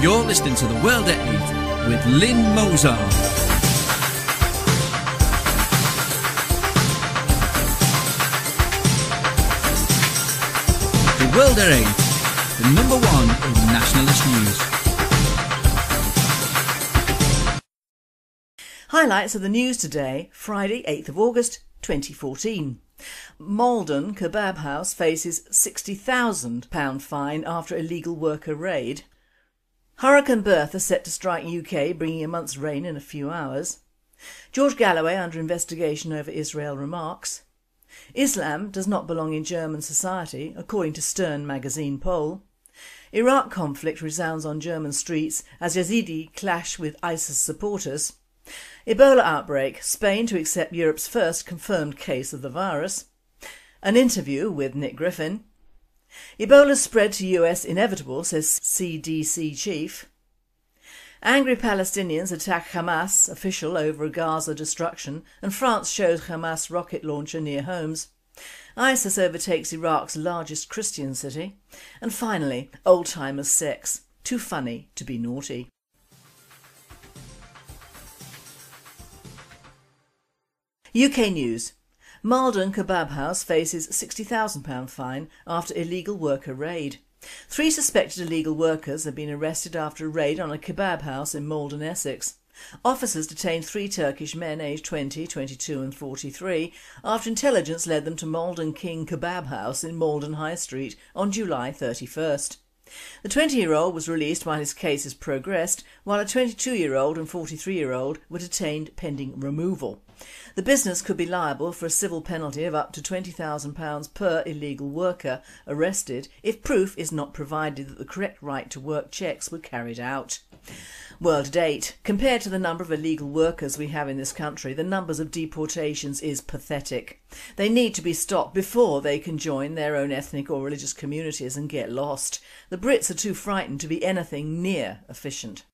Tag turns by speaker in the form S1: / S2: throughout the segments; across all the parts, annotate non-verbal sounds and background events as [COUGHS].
S1: You're listening to The World at 8 with Lynne Mozar. The World at 8, the number one in nationalist news.
S2: Highlights of the news today, Friday 8th of August 2014. Maldon Kebab House faces £60,000 fine after illegal worker raid. Hurricane Bertha set to strike UK bringing a month's rain in a few hours. George Galloway under investigation over Israel remarks. Islam does not belong in German society according to Stern magazine poll. Iraq conflict resounds on German streets as Yazidi clash with ISIS supporters. Ebola outbreak, Spain to accept Europe's first confirmed case of the virus. An interview with Nick Griffin. Ebola spread to US inevitable, says CDC chief. Angry Palestinians attack Hamas official over Gaza destruction and France shows Hamas rocket launcher near homes. ISIS overtakes Iraq's largest Christian city. And finally, old-timers sex. Too funny to be naughty. UK News Maldon Kebab House faces £60,000 fine after illegal worker raid. Three suspected illegal workers have been arrested after a raid on a kebab house in Maldon, Essex. Officers detained three Turkish men aged 20, 22 and 43 after intelligence led them to Maldon King Kebab House in Maldon High Street on July 31st. The 20-year-old was released while his case has progressed, while a 22-year-old and 43-year-old were detained pending removal. The business could be liable for a civil penalty of up to £20,000 per illegal worker arrested if proof is not provided that the correct right to work checks were carried out. World date. Compared to the number of illegal workers we have in this country, the numbers of deportations is pathetic. They need to be stopped before they can join their own ethnic or religious communities and get lost. The Brits are too frightened to be anything near efficient.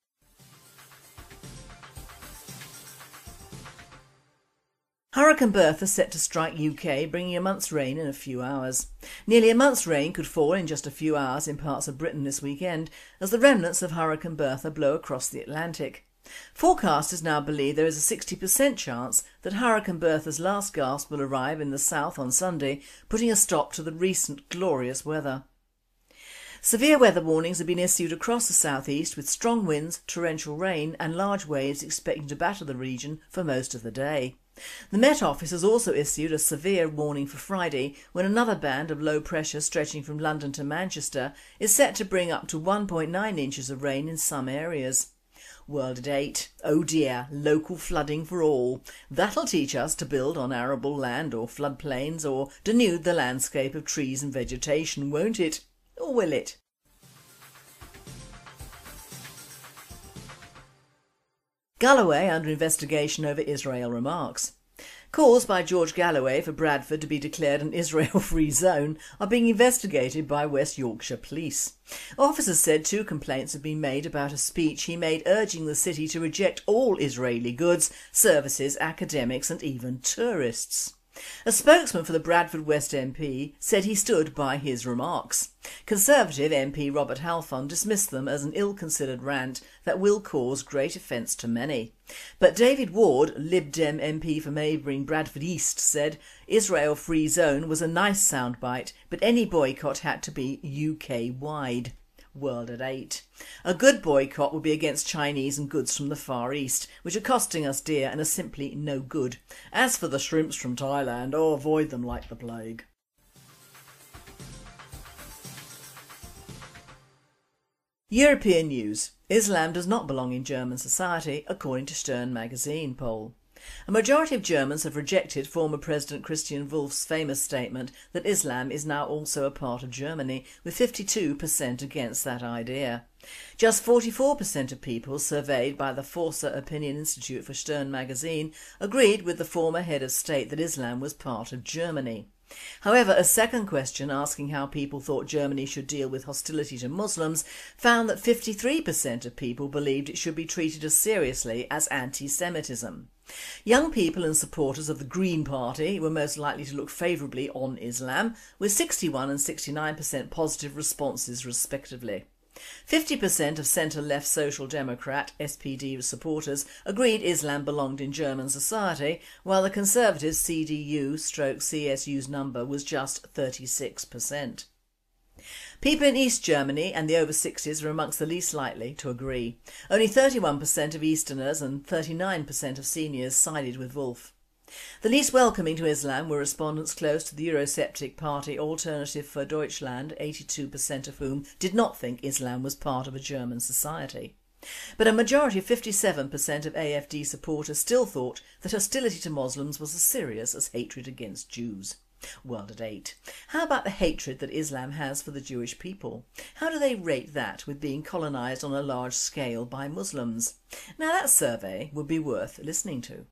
S2: Hurricane Bertha set to strike UK, bringing a month's rain in a few hours. Nearly a month's rain could fall in just a few hours in parts of Britain this weekend as the remnants of Hurricane Bertha blow across the Atlantic. Forecasters now believe there is a 60% chance that Hurricane Bertha's last gasp will arrive in the south on Sunday, putting a stop to the recent glorious weather. Severe weather warnings have been issued across the southeast with strong winds, torrential rain and large waves expecting to batter the region for most of the day. The Met Office has also issued a severe warning for Friday when another band of low pressure stretching from London to Manchester is set to bring up to 1.9 inches of rain in some areas. World at 8. Oh dear, local flooding for all. That'll teach us to build on arable land or floodplains or denude the landscape of trees and vegetation, won't it? Or will it? Galloway under investigation over Israel remarks. Calls by George Galloway for Bradford to be declared an Israel-free [LAUGHS] zone are being investigated by West Yorkshire Police. Officers said two complaints have been made about a speech he made urging the city to reject all Israeli goods, services, academics and even tourists. A spokesman for the Bradford West MP said he stood by his remarks. Conservative MP Robert Halfon dismissed them as an ill-considered rant that will cause great offence to many. But David Ward, Lib Dem MP for Maybury Bradford East said Israel Free Zone was a nice soundbite but any boycott had to be UK-wide. World at 8. A good boycott would be against Chinese and goods from the Far East, which are costing us dear and are simply no good. As for the shrimps from Thailand, oh avoid them like the plague. European news. Islam does not belong in German society according to Stern magazine poll. A majority of Germans have rejected former President Christian Wulff's famous statement that Islam is now also a part of Germany, with 52% against that idea. Just 44% of people surveyed by the Forsa Opinion Institute for Stern magazine agreed with the former head of state that Islam was part of Germany. However, a second question asking how people thought Germany should deal with hostility to Muslims found that 53% of people believed it should be treated as seriously as anti-Semitism. Young people and supporters of the Green Party were most likely to look favourably on Islam, with 61 and 69% positive responses respectively. 50% of centre-left Social Democrat SPD supporters agreed Islam belonged in German society, while the Conservative CDU stroke CSU's number was just 36%. People in East Germany and the over 60s are amongst the least likely to agree. Only 31% of Easterners and 39% of seniors sided with Wulff. The least welcoming to Islam were respondents close to the Eurosceptic party Alternative for Deutschland, 82% of whom did not think Islam was part of a German society. But a majority of 57% of AFD supporters still thought that hostility to Muslims was as serious as hatred against Jews. World at 8. How about the hatred that Islam has for the Jewish people? How do they rate that with being colonised on a large scale by Muslims? Now that survey would be worth listening to.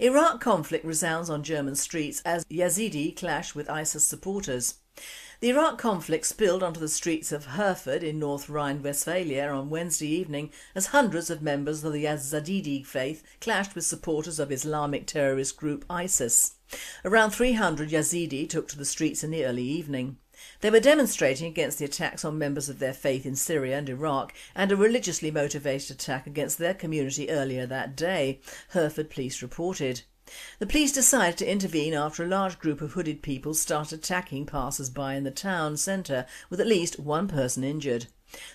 S2: Iraq conflict resounds on German streets as Yazidi clash with ISIS supporters. The Iraq conflict spilled onto the streets of Herford in North Rhine-Westphalia on Wednesday evening as hundreds of members of the Yazidi faith clashed with supporters of Islamic terrorist group ISIS. Around 300 Yazidi took to the streets in the early evening. They were demonstrating against the attacks on members of their faith in Syria and Iraq and a religiously motivated attack against their community earlier that day, Hereford police reported. The police decided to intervene after a large group of hooded people started attacking passers-by in the town centre with at least one person injured.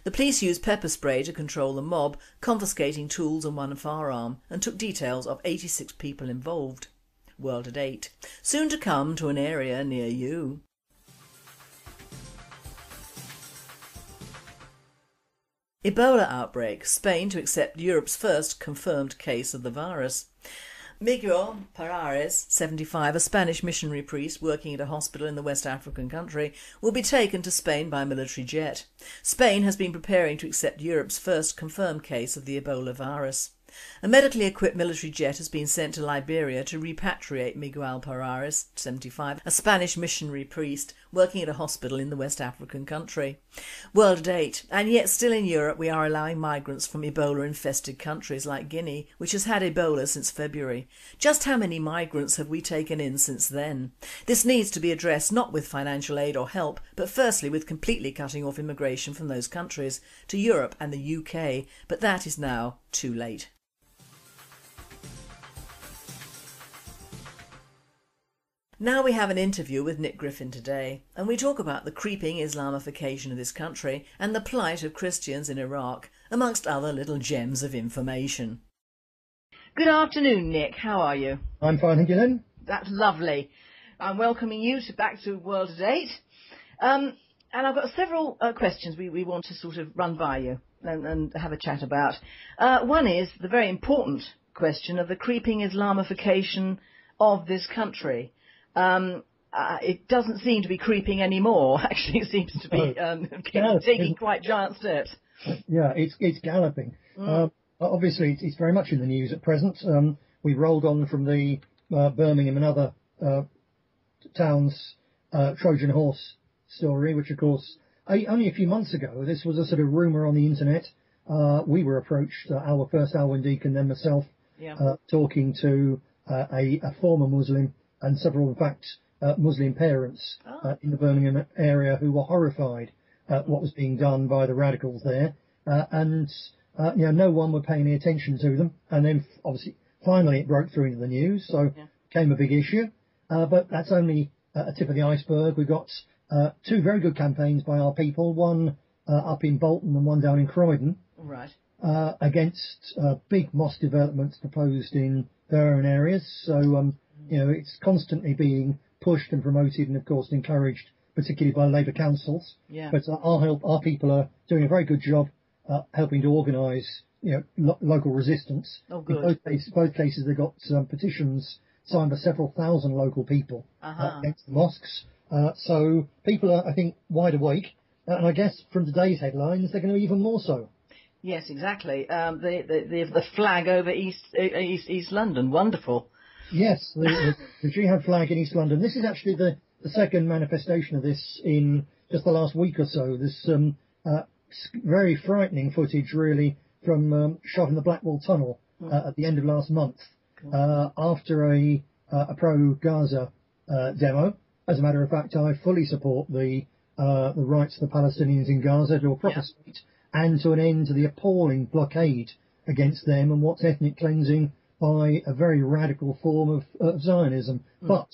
S2: The police used pepper spray to control the mob, confiscating tools and one firearm and took details of 86 people involved. World at 8. Soon to come to an area near you. Ebola outbreak, Spain to accept Europe's first confirmed case of the virus. Miguel Pajares, 75, a Spanish missionary priest working at a hospital in the West African country, will be taken to Spain by military jet. Spain has been preparing to accept Europe's first confirmed case of the Ebola virus. A medically equipped military jet has been sent to Liberia to repatriate Miguel Pajares, 75, a Spanish missionary priest working at a hospital in the West African country. World at 8 and yet still in Europe we are allowing migrants from Ebola infested countries like Guinea which has had Ebola since February. Just how many migrants have we taken in since then? This needs to be addressed not with financial aid or help but firstly with completely cutting off immigration from those countries to Europe and the UK but that is now too late. Now we have an interview with Nick Griffin today and we talk about the creeping Islamification of this country and the plight of Christians in Iraq amongst other little gems of information. Good afternoon Nick, how are you?
S3: I'm fine, thank you Lynne.
S2: That's lovely. I'm welcoming you to back to World at 8 um, and I've got several uh, questions we, we want to sort of run by you and, and have a chat about. Uh, one is the very important question of the creeping Islamification of this country. Um, uh, it doesn't seem to be creeping anymore. [LAUGHS] Actually, it seems to be oh, um, taking quite giant steps.
S3: Yeah, it's it's galloping. Mm. Um, obviously, it's, it's, very much in the news at present. Um, we rolled on from the uh, Birmingham and other uh, towns uh, Trojan horse story, which of course only a few months ago this was a sort of rumor on the internet. Uh, we were approached, uh, our first Alwyn Deacon, then myself, yeah. talking to a, a former Muslim and several, in fact, uh, Muslim parents oh. uh, in the Birmingham area who were horrified at what was being done by the radicals there, uh, and uh, you know no one were paying any attention to them. And then obviously, finally, it broke through into the news, so yeah. became a big issue. Uh, but that's only a tip of the iceberg. We've got uh, two very good campaigns by our people, one up in Bolton and one down in Croydon.
S2: Right.
S3: against big mosque developments proposed in their own areas. So um, you know, it's constantly being pushed and promoted and of course encouraged, particularly by Labour councils.
S2: Yeah.
S3: But uh, our help, our people are doing a very good job uh, helping to organise, you know, lo- local resistance.
S2: Oh, good.
S3: In both cases, both cases they've got um, petitions signed by several thousand local people uh,
S2: uh-huh. uh,
S3: against the mosques. Uh, so people are, I think, wide awake. Uh, and I guess from today's headlines, they're going to be even more so.
S2: Yes, exactly. Um, the, the, the, the flag over East, East, East London, wonderful.
S3: Yes, the, the, jihad flag in East London. This is actually the, the second manifestation of this in just the last week or so. This um, uh, very frightening footage, really, from um, shot in the Blackwall Tunnel uh, at the end of last month uh, after a, uh, a pro-Gaza uh, demo. as a matter of fact, I fully support the uh, the rights of the Palestinians in Gaza to a proper
S2: Yeah.
S3: state and to an end to the appalling blockade against them and what's ethnic cleansing by a very radical form of, of Zionism. But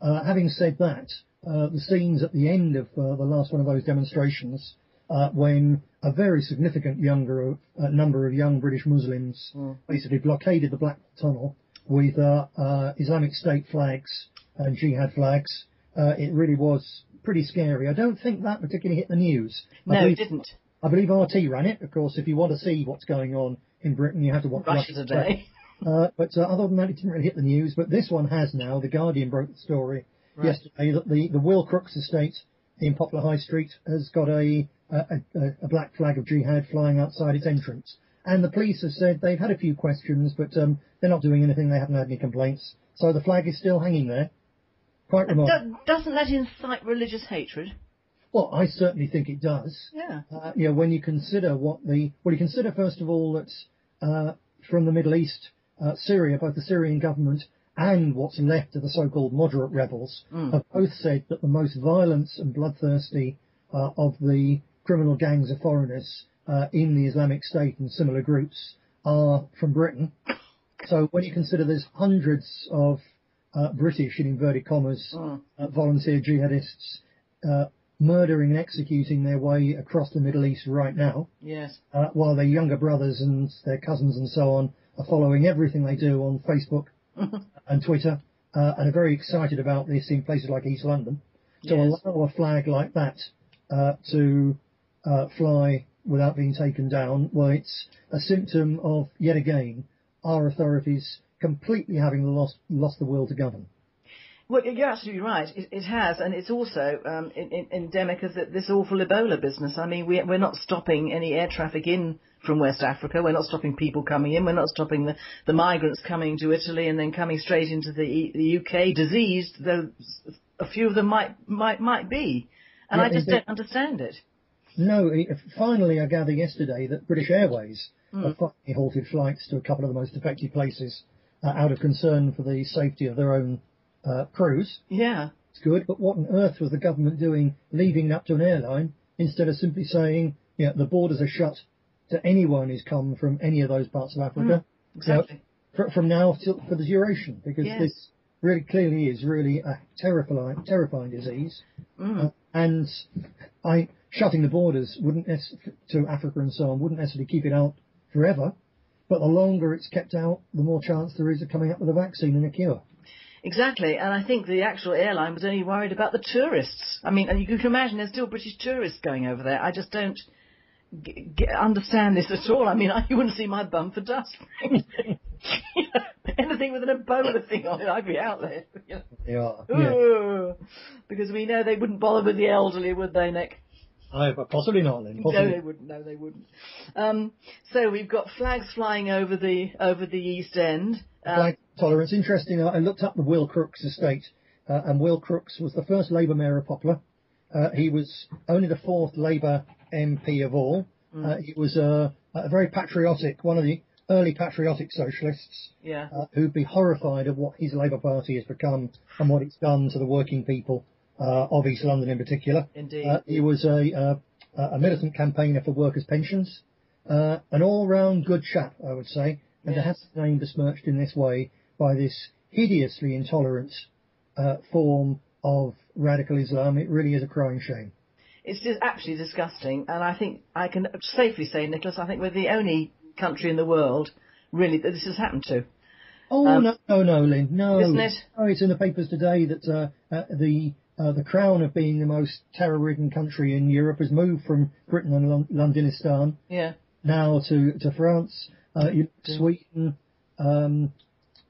S3: uh, having said that, uh, the scenes at the end of uh, the last one of those demonstrations, uh, when a very significant younger uh, number of young British Muslims basically blockaded the Black Tunnel with uh, uh, Islamic State flags and jihad flags, uh, it really was pretty scary. I don't think that particularly hit the news. I
S2: No, it
S3: believe,
S2: didn't.
S3: I believe RT ran it. Of course, if you want to see what's going on in Britain, you have to watch
S2: Russia
S3: Russia
S2: today. [LAUGHS]
S3: uh, but uh, other than that, it didn't really hit the news. But this one has now. The Guardian broke the story
S2: Right.
S3: yesterday that the, the Will Crooks estate in Poplar High Street has got a, a, a, a black flag of jihad flying outside its entrance. And the police have said they've had a few questions, but um, they're not doing anything. They haven't had any complaints. So the flag is still hanging there. Quite remarkable.
S2: Do- doesn't that incite religious hatred?
S3: Well, I certainly think it does.
S2: Yeah.
S3: Uh, you know, when you consider what the well, you consider first of all that uh, from the Middle East, Syria, both the Syrian government and what's left of the so-called moderate rebels have both said that the most violent and bloodthirsty uh, of the criminal gangs of foreigners uh, in the Islamic State and similar groups are from Britain. [COUGHS] So when you consider there's hundreds of uh, British, in inverted commas, uh, volunteer jihadists uh, murdering and executing their way across the Middle East right now,
S2: Yes.
S3: uh, while their younger brothers and their cousins and so on are following everything they do on Facebook and Twitter uh, and are very excited about this in places like East London. To
S2: Yes.
S3: allow a flag like that uh, to uh, fly without being taken down, well, it's a symptom of, yet again, our authorities completely having lost, lost the will to govern.
S2: Well, you're absolutely right. It, it has, and it's also um, in, in, endemic of this awful Ebola business. I mean, we, we're not stopping any air traffic in from West Africa. We're not stopping people coming in. We're not stopping the, the migrants coming to Italy and then coming straight into the, the UK diseased, though a few of them might might might be. And
S3: Yeah,
S2: I just don't understand it.
S3: No, finally, I gather yesterday that British Airways have finally halted flights to a couple of the most affected places uh, out of concern for the safety of their own uh, crews.
S2: Yeah.
S3: It's good, but what on earth was the government doing leaving it up to an airline instead of simply saying, yeah, the borders are shut to anyone who's come from any of those parts of Africa
S2: Exactly.
S3: fr- from now till for the duration, because
S2: Yes.
S3: this really clearly is really a terrifying, terrifying disease.
S2: Mm.
S3: Uh, and I shutting the borders wouldn't to Africa and so on wouldn't necessarily keep it out forever, but the longer it's kept out, the more chance there is of coming up with a vaccine and a cure.
S2: Exactly, and I think the actual airline was only worried about the tourists. I mean, you can imagine there's still British tourists going over there. I just don't g- g- understand this at all. I mean, I, [LAUGHS] you wouldn't see my bum for dust. You [LAUGHS] know, Anything with an Ebola thing on it, I'd be out there. You know.
S3: They. [LAUGHS] Yeah.
S2: Because we know they wouldn't bother with the elderly, would they, Nick?
S3: I, but possibly not then.
S2: No, they wouldn't. No, they wouldn't. Um, so we've got flags flying over the over the East End. Um,
S3: Flag tolerance. Interesting. I I looked up the Will Crooks estate, uh, and Will Crooks was the first Labour mayor of Poplar. Uh, he was only the fourth Labour MP of all. Uh, he was a very patriotic, one of the early patriotic socialists
S2: yeah.
S3: uh, who'd be horrified of what his Labour Party has become and what it's done to the working people uh, of East London in particular.
S2: Indeed.
S3: Uh, he was a, a militant campaigner for workers' pensions, uh, an all-round good chap, I would say, and to
S2: Yes.
S3: have his name besmirched in this way by this hideously intolerant uh, form of radical Islam, it really is a crying shame.
S2: It's just absolutely disgusting, and I think I can safely say, Nicholas, I think we're the only country in the world really that this has happened to.
S3: Oh
S2: Um,
S3: no, no, no, Lynne, no.
S2: Isn't it?
S3: No, it's in the papers today that uh, uh, the uh, the crown of being the most terror-ridden country in Europe has moved from Britain and Lon- Londonistan
S2: Yeah.
S3: now to to France. Uh, Sweden, um,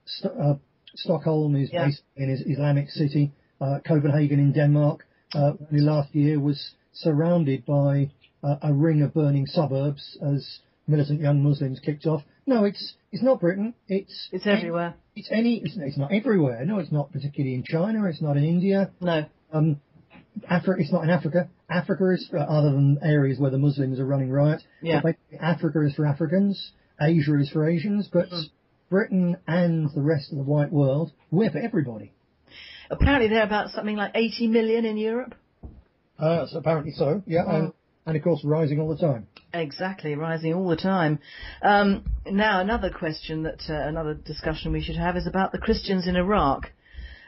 S3: St- uh, Stockholm is
S2: Yeah.
S3: basically an Islamic city. Uh, Copenhagen in Denmark uh, only last year was surrounded by uh, a ring of burning suburbs as militant young Muslims kicked off. No, it's it's not Britain. It's
S2: It's everywhere.
S3: it's any. It's, it's not everywhere. No, it's not particularly in China. It's not in India.
S2: No.
S3: Um, Africa. It's not in Africa. Africa is uh, other than areas where the Muslims are running riot.
S2: Yeah.
S3: Africa is for Africans. Asia is for Asians. But
S2: Mm.
S3: Britain and the rest of the white world, we're for everybody.
S2: Apparently they're about something like 80 million in Europe.
S3: Uh, so apparently so, yeah, and, and of course rising all the time.
S2: Exactly, rising all the time. Um, now, another question that uh, another discussion we should have is about the Christians in Iraq,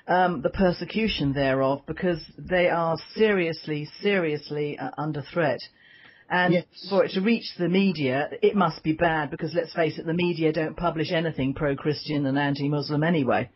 S2: um, the persecution thereof, because they are seriously, seriously uh, under threat. And
S3: Yes.
S2: for it to reach the media, it must be bad because let's face it, the media don't publish anything pro-Christian and anti-Muslim anyway.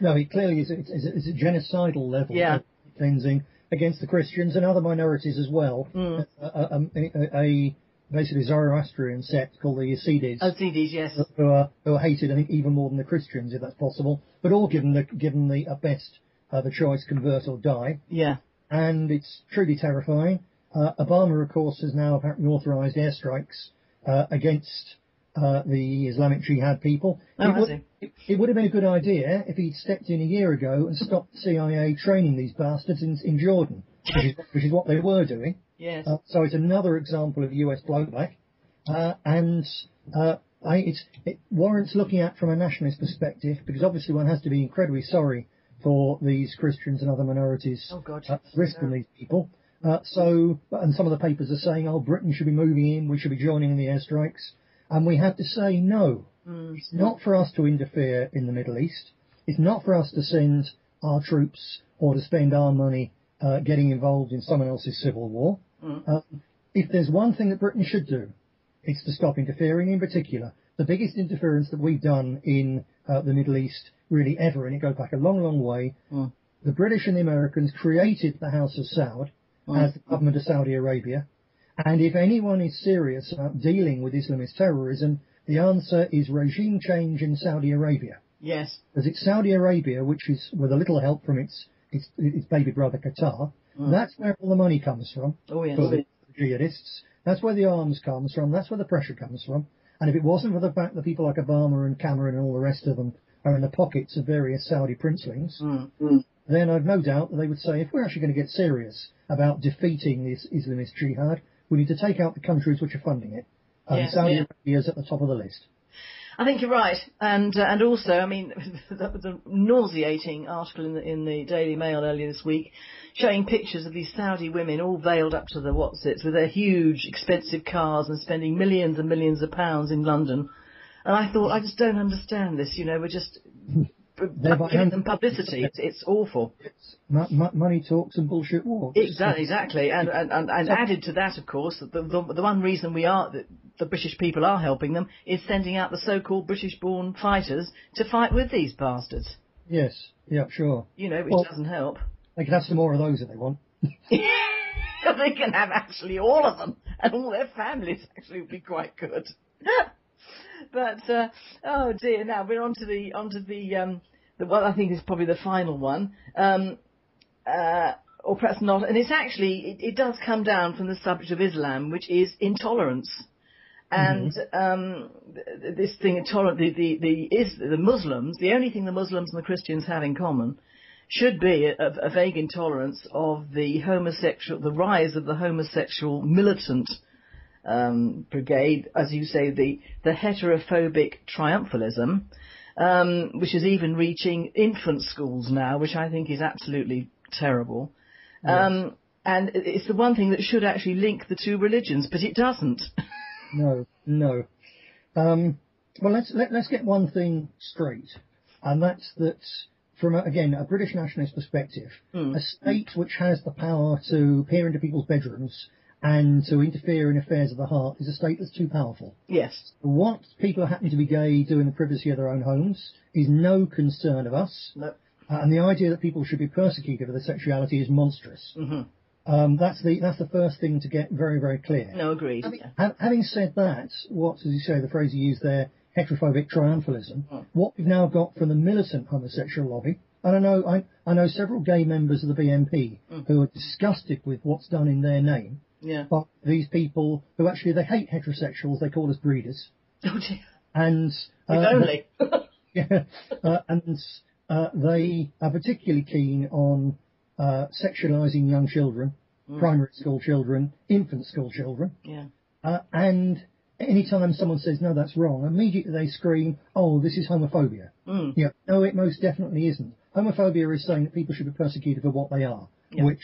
S3: No, it clearly is. It's, it's, a- genocidal level
S2: Yeah.
S3: of cleansing against the Christians and other minorities as well.
S2: Mm.
S3: A, a, a, basically Zoroastrian sect called the Yazidis,
S2: Oh, CDs, yes.
S3: who are who are hated, I think, even more than the Christians, if that's possible. But all given the given the at best uh, the choice convert or die,
S2: Yeah.
S3: and it's truly terrifying. Uh, Obama, of course, has now apparently authorised airstrikes uh, against uh, the Islamic Jihad people.
S2: Oh,
S3: it, would, it, it would have been a good idea if he'd stepped in a year ago and stopped the CIA training these bastards in, in Jordan, which is, which is what they were doing.
S2: Yes.
S3: Uh, so it's another example of US blowback, uh, and uh, I, it's, it warrants looking at from a nationalist perspective because obviously one has to be incredibly sorry for these Christians and other minorities
S2: Oh, God,
S3: uh, risking these people. Uh, so, and some of the papers are saying, oh, Britain should be moving in, we should be joining in the airstrikes, and we have to say no.
S2: Mm.
S3: It's not for us to interfere in the Middle East. It's not for us to send our troops or to spend our money uh, getting involved in someone else's civil war.
S2: Mm.
S3: Uh, if there's one thing that Britain should do, it's to stop interfering. In particular, the biggest interference that we've done in uh, the Middle East, really ever, and it goes back a long, long way.
S2: Mm.
S3: The British and the Americans created the House of Saud
S2: Mm.
S3: as the government of Saudi Arabia. And if anyone is serious about dealing with Islamist terrorism, the answer is regime change in Saudi Arabia.
S2: Yes.
S3: Because it's Saudi Arabia, which is, with a little help from its its, its baby brother Qatar,
S2: Mm.
S3: that's where all the money comes from
S2: Oh, yes.
S3: for the jihadists. That's where the arms comes from. That's where the pressure comes from. And if it wasn't for the fact that people like Obama and Cameron and all the rest of them are in the pockets of various Saudi princelings,
S2: Mm.
S3: then I've no doubt that they would say, if we're actually going to get serious about defeating this Islamist jihad, we need to take out the countries which are funding it. And
S2: Yes,
S3: Saudi
S2: yeah.
S3: Arabia is at the top of the list.
S2: I think you're right, and uh, and also, I mean, that was a nauseating article in the in the Daily Mail earlier this week, showing pictures of these Saudi women all veiled up to the what's it with their huge, expensive cars and spending millions and millions of pounds in London. And I thought, I just don't understand this. You know, we're just giving
S3: hand-
S2: them publicity. It's, it's awful.
S3: Mo- mo- money talks and bullshit walks.
S2: Exactly, exactly, and and, and, and added to that, of course, the, the the one reason we are the, the British people are helping them is sending out the so-called British-born fighters to fight with these bastards.
S3: Yes, yeah, sure.
S2: You know, which
S3: Well-
S2: doesn't help.
S3: They can have some more of those if they want. [LAUGHS]
S2: they can have actually all of them, and all their families actually would be quite good. [LAUGHS] [LAUGHS] but uh, oh dear, now we're on to the onto the um, the I think is probably the final one. Um, uh, or perhaps not, and it's actually, it, it does come down from the subject of Islam, which is intolerance. And um, th- th- this thing, intolerant, the, the, the, is, the Muslims, the only thing the Muslims and the Christians have in common should be a, a vague intolerance of the homosexual, the rise of the homosexual militant um, brigade, as you say, the, the heterophobic triumphalism, um, which is even reaching infant schools now, which I think is absolutely terrible. Um, and it's the one thing that should actually link the two religions, but it doesn't. [LAUGHS]
S3: No, no. Um, well, let's let, let's get one thing straight, and that's that from a, again a British nationalist perspective, a state which has the power to peer into people's bedrooms and to interfere in affairs of the heart is a state that's too powerful.
S2: yes.
S3: What people are happening to be gay do in the privacy of their own homes is no concern of us.
S2: No.
S3: Uh, and the idea that people should be persecuted for their sexuality is monstrous.
S2: Mm-hmm.
S3: Um, that's the that's the first thing to get very very clear.
S2: No, agreed.
S3: Having, ha- having said that, what as you say the phrase you used there, heterophobic triumphalism,
S2: Mm.
S3: what we've now got from the militant homosexual lobby, and I know I, I know several gay members of the BNP
S2: Mm.
S3: who are disgusted with what's done in their name,
S2: Yeah.
S3: but these people who actually they hate heterosexuals, they call us breeders,
S2: Oh dear.
S3: and uh,
S2: only. [LAUGHS]
S3: yeah, uh, and uh, they are particularly keen on uh, sexualising young children,
S2: Mm.
S3: primary school children, infant school children,
S2: yeah.
S3: uh, and anytime someone says no, that's wrong, immediately they scream, "Oh, this is homophobia."
S2: Mm.
S3: Yeah, no, it most definitely isn't. homophobia is saying that people should be persecuted for what they are,
S2: Yeah.
S3: which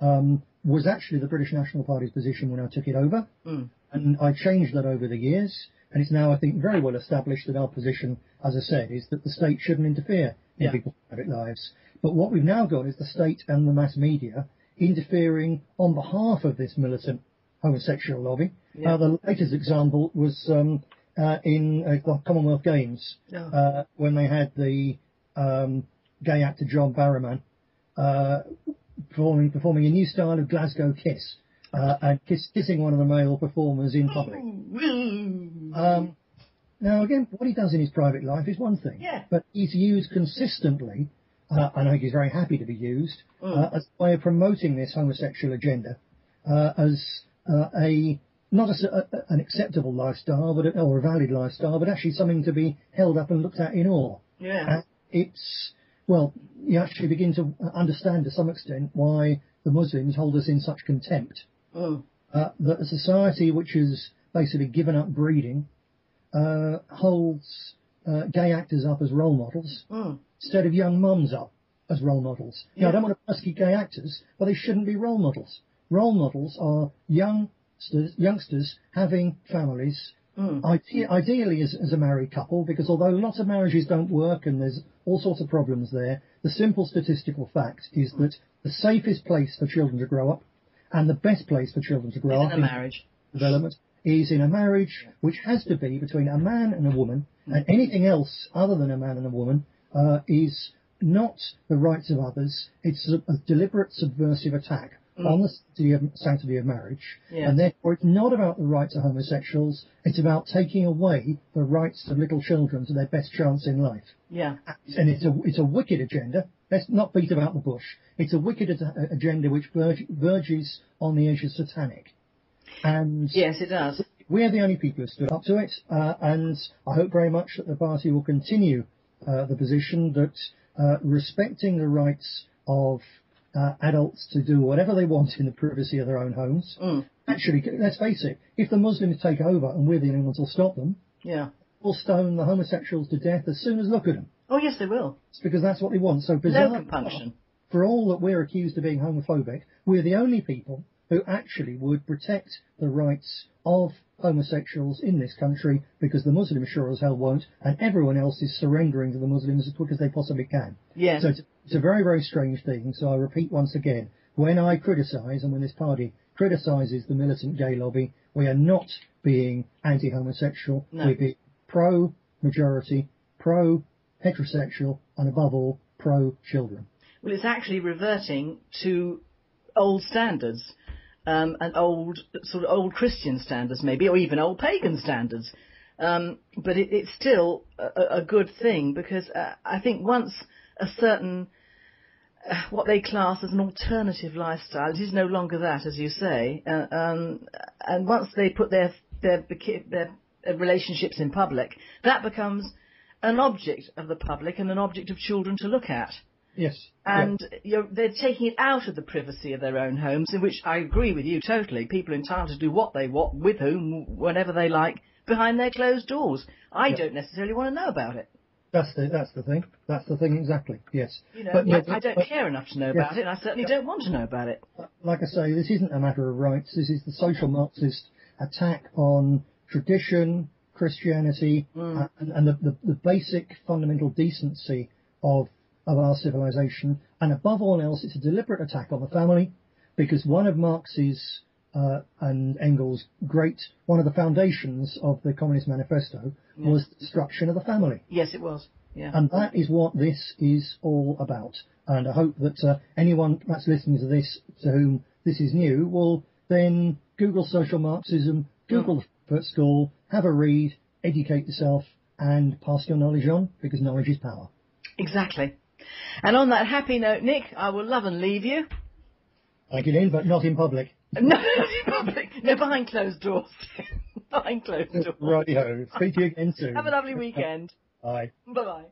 S3: um, was actually the British National Party's position when I took it over.
S2: Mm.
S3: And I changed that over the years. And it's now, I think, very well established that our position, as I said, is that the state shouldn't interfere in
S2: Yeah.
S3: people's private lives. But what we've now got is the state and the mass media interfering on behalf of this militant homosexual lobby.
S2: Yeah.
S3: Uh, the latest example was um, uh, in uh, the Commonwealth Games
S2: Oh.
S3: uh, when they had the um, gay actor John Barrowman uh, performing performing a new style of Glasgow kiss uh, and kiss, kissing one of the male performers in public. Um, now again, what he does in his private life is one thing,
S2: Yeah.
S3: but he's used consistently, uh, and I think he's very happy to be used uh, as a way of promoting this homosexual agenda uh, as uh, a not a, a- an acceptable lifestyle, but a, or a valid lifestyle, but actually something to be held up and looked at in awe.
S2: yeah.
S3: And it's well, you actually begin to understand to some extent why the Muslims hold us in such contempt.
S2: Mm.
S3: Uh, that a society which has basically given up breeding uh, holds uh, gay actors up as role models
S2: Mm.
S3: instead of young mums up as role models. Now, I don't want to persecute gay actors, but they shouldn't be role models. Role models are youngsters, youngsters having families,
S2: Mm.
S3: ide- ideally as, as a married couple, because although lots of marriages don't work and there's all sorts of problems there, the simple statistical fact is that the safest place for children to grow up and the best place for children to grow
S2: In
S3: up
S2: a marriage.
S3: development is in a marriage which has to be between a man and a woman, and anything else other than a man and a woman uh, is not the rights of others. It's a, a deliberate subversive attack on the sanctity of, sanctity of marriage,
S2: Yeah.
S3: and therefore it's not about the rights of homosexuals. It's about taking away the rights of little children to their best chance in life
S2: Yeah.
S3: and it's a it's a wicked agenda. Let's not beat about the bush. It's a wicked ag- agenda which verge, verges on the edge of satanic, and
S2: Yes, it does.
S3: we're the only people who stood up to it. Uh, and I hope very much that the party will continue uh, the position that uh, respecting the rights of uh, adults to do whatever they want in the privacy of their own homes.
S2: Mm.
S3: Actually, let's face it: if the Muslims take over and we're the only ones who'll stop them,
S2: Yeah.
S3: we'll stone the homosexuals to death as soon as look at them.
S2: Oh, yes, they will.
S3: It's because that's what they want. So bizarre.
S2: No compunction.
S3: For all that we're accused of being homophobic, we're the only people who actually would protect the rights of homosexuals in this country because the Muslims sure as hell won't, and everyone else is surrendering to the Muslims as quick as they possibly can.
S2: Yes.
S3: So it's, it's a very, very strange thing. So I repeat once again, when I criticise and when this party criticises the militant gay lobby, we are not being anti-homosexual.
S2: No.
S3: We're being pro-majority, pro-heterosexual, and above all, pro-children.
S2: Well, it's actually reverting to old standards, um, and old sort of old Christian standards, maybe, or even old pagan standards. Um, but it, it's still a, a good thing because uh, I think once a certain uh, what they class as an alternative lifestyle, it is no longer that, as you say. Uh, um, and once they put their their their relationships in public, that becomes an object of the public and an object of children to look at
S3: Yes.
S2: and you're, they're taking it out of the privacy of their own homes, in which I agree with you totally. People are entitled to do what they want, with whom, whenever they like, behind their closed doors. I don't necessarily want to know about it.
S3: That's the that's the thing. That's the thing exactly. Yes.
S2: You know,
S3: But, yeah,
S2: I, don't
S3: but-
S2: care enough to know
S3: Yes.
S2: about it, and I certainly don't want to know about it.
S3: like I say, this isn't a matter of rights. This is the social Marxist attack on tradition, Christianity, uh, and, and the, the, the basic fundamental decency of of our civilization. And above all else, it's a deliberate attack on the family, because one of Marx's uh, and Engels' great one of the foundations of the Communist Manifesto was the destruction of the family.
S2: Yes, it was. Yeah.
S3: And that is what this is all about. And I hope that uh, anyone that's listening to this, to whom this is new, will then Google social Marxism, Google the Frankfurt School, have a read, educate yourself, and pass your knowledge on, because knowledge is power.
S2: exactly. And on that happy note, Nick, I will love and leave you.
S3: Thank you, Lynne, but not in public.
S2: No, [LAUGHS] not in public. No, behind closed doors. [LAUGHS] behind closed doors.
S3: Righty-ho. Speak to you again soon.
S2: Have a lovely weekend. [LAUGHS]
S3: Bye.
S2: Bye bye.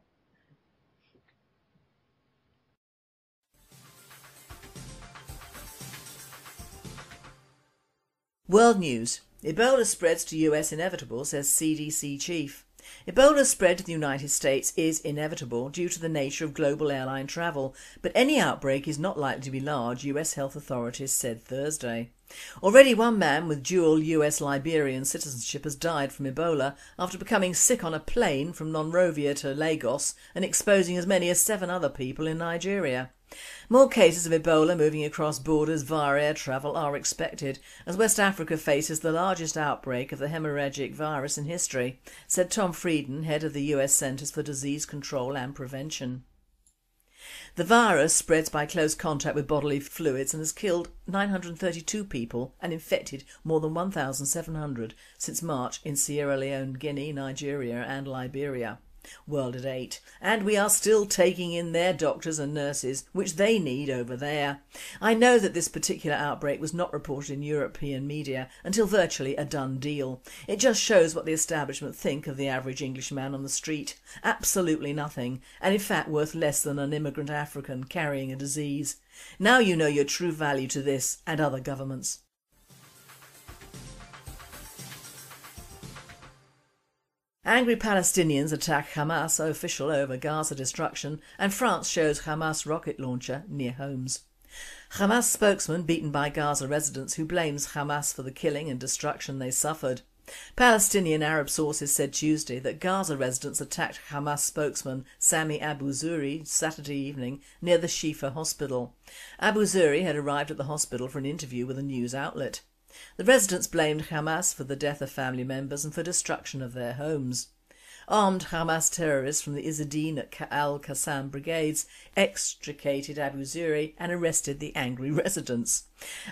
S2: World news. Ebola spreads to US inevitable, says CDC chief. Ebola's spread to the United States is inevitable due to the nature of global airline travel, but any outbreak is not likely to be large, US health authorities said Thursday. Already one man with dual US Liberian citizenship has died from Ebola after becoming sick on a plane from Monrovia to Lagos and exposing as many as seven other people in Nigeria. More cases of Ebola moving across borders via air travel are expected as West Africa faces the largest outbreak of the hemorrhagic virus in history, said Tom Frieden, head of the US Centers for Disease Control and Prevention. The virus spreads by close contact with bodily fluids and has killed 932 people and infected more than 1,700 since March in Sierra Leone, Guinea, Nigeria and Liberia. World at 8 and we are still taking in their doctors and nurses which they need over there. I know that this particular outbreak was not reported in European media until virtually a done deal. It just shows what the establishment think of the average Englishman on the street. Absolutely nothing and in fact worth less than an immigrant African carrying a disease. Now you know your true value to this and other governments. Angry Palestinians attack Hamas official over Gaza destruction and France shows Hamas rocket launcher near homes. Hamas spokesman beaten by Gaza residents who blames Hamas for the killing and destruction they suffered. Palestinian Arab sources said Tuesday that Gaza residents attacked Hamas spokesman Sami Abu Zuhri Saturday evening near the Shifa hospital. Abu Zuhri had arrived at the hospital for an interview with a news outlet. The residents blamed Hamas for the death of family members and for destruction of their homes. Armed Hamas terrorists from the Izzedine al-Qassam brigades extricated Abu Zuhri and arrested the angry [LAUGHS] residents.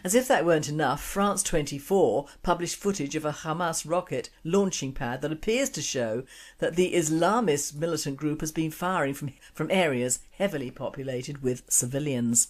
S2: As if that weren't enough, France 24 published footage of a Hamas rocket launching pad that appears to show that the Islamist militant group has been firing from, from areas heavily populated with civilians.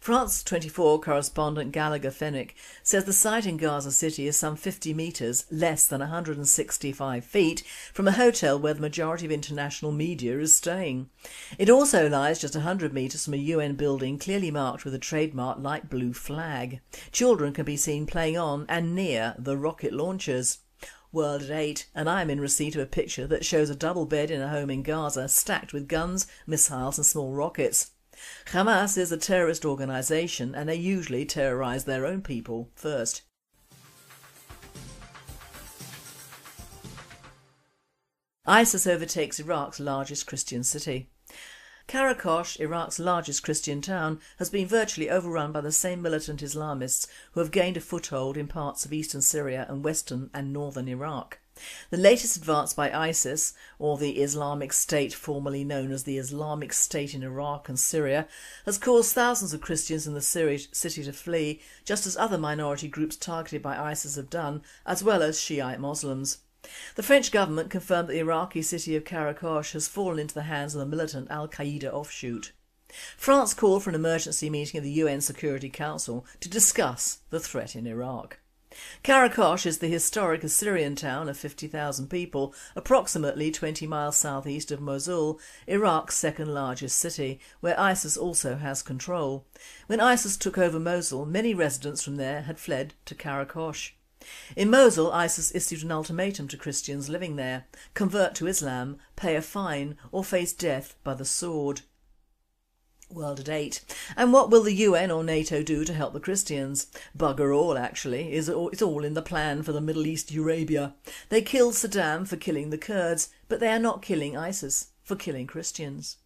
S2: France 24 correspondent Gallagher Fenwick says the site in Gaza City is some 50 metres, less than 165 feet, from a hotel where the majority of international media is staying. It also lies just 100 metres from a UN building clearly marked with a trademark light blue flag. Children can be seen playing on and near the rocket launchers. World at 8 and I am in receipt of a picture that shows a double bed in a home in Gaza stacked with guns, missiles and small rockets. Hamas is a terrorist organisation and they usually terrorise their own people first. ISIS overtakes Iraq's largest Christian city. Karakosh, Iraq's largest Christian town, has been virtually overrun by the same militant Islamists who have gained a foothold in parts of eastern Syria and western and northern Iraq. The latest advance by ISIS, or the Islamic State formerly known as the Islamic State in Iraq and Syria, has caused thousands of Christians in the city to flee, just as other minority groups targeted by ISIS have done, as well as Shiite Muslims. The French government confirmed that the Iraqi city of Karakosh has fallen into the hands of the militant al-Qaeda offshoot. France called for an emergency meeting of the UN Security Council to discuss the threat in Iraq. Karakosh is the historic Assyrian town of 50,000 people, approximately 20 miles southeast of Mosul, Iraq's second largest city, where ISIS also has control. When ISIS took over Mosul, many residents from there had fled to Karakosh. In Mosul, ISIS issued an ultimatum to Christians living there, convert to Islam, pay a fine or face death by the sword. World at 8. And what will the UN or NATO do to help the Christians? Bugger all actually, it's all in the plan for the Middle East Eurabia. They kill Saddam for killing the Kurds, but they are not killing ISIS for killing Christians.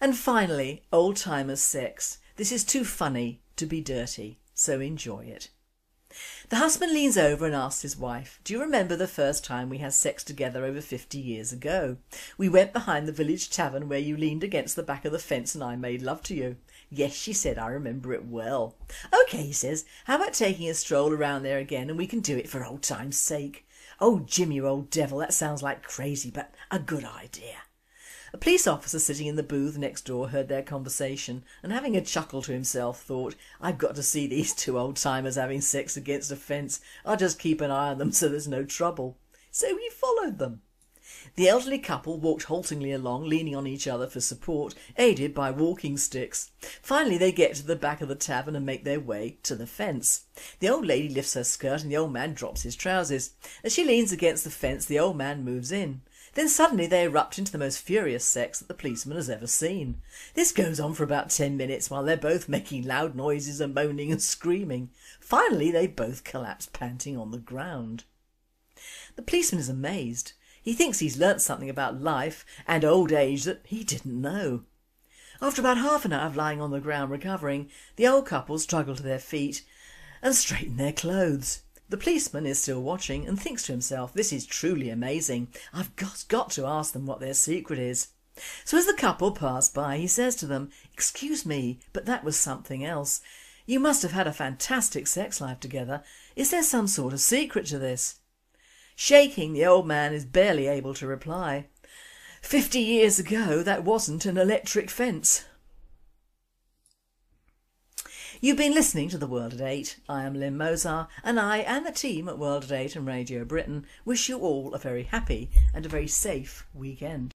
S2: And finally, old-timers sex. This is too funny to be dirty, so enjoy it. The husband leans over and asks his wife, do you remember the first time we had sex together over 50 years ago? We went behind the village tavern where you leaned against the back of the fence and I made love to you. Yes, she said, I remember it well. OK, he says, how about taking a stroll around there again and we can do it for old time's sake. Oh, Jim, you old devil, that sounds like crazy, but a good idea. A police officer sitting in the booth next door heard their conversation and having a chuckle to himself thought, I've got to see these two old timers having sex against a fence. I'll just keep an eye on them so there's no trouble. So he followed them. The elderly couple walked haltingly along, leaning on each other for support, aided by walking sticks. Finally they get to the back of the tavern and make their way to the fence. The old lady lifts her skirt and the old man drops his trousers. As she leans against the fence the old man moves in. Then suddenly they erupt into the most furious sex that the policeman has ever seen. This goes on for about ten minutes while they're both making loud noises and moaning and screaming. Finally they both collapse panting on the ground. The policeman is amazed. He thinks he's learnt something about life and old age that he didn't know. After about half an hour of lying on the ground recovering, the old couple struggle to their feet and straighten their clothes. The policeman is still watching and thinks to himself, this is truly amazing. I've got, got to ask them what their secret is. So as the couple pass by, he says to them, excuse me, but that was something else. You must have had a fantastic sex life together. Is there some sort of secret to this? Shaking, the old man is barely able to reply. Fifty years ago that wasn't an electric fence. You've been listening to The World at 8. I am Lynne Mozar and I and the team at World at 8 and Radio Britain wish you all a very happy and a very safe weekend.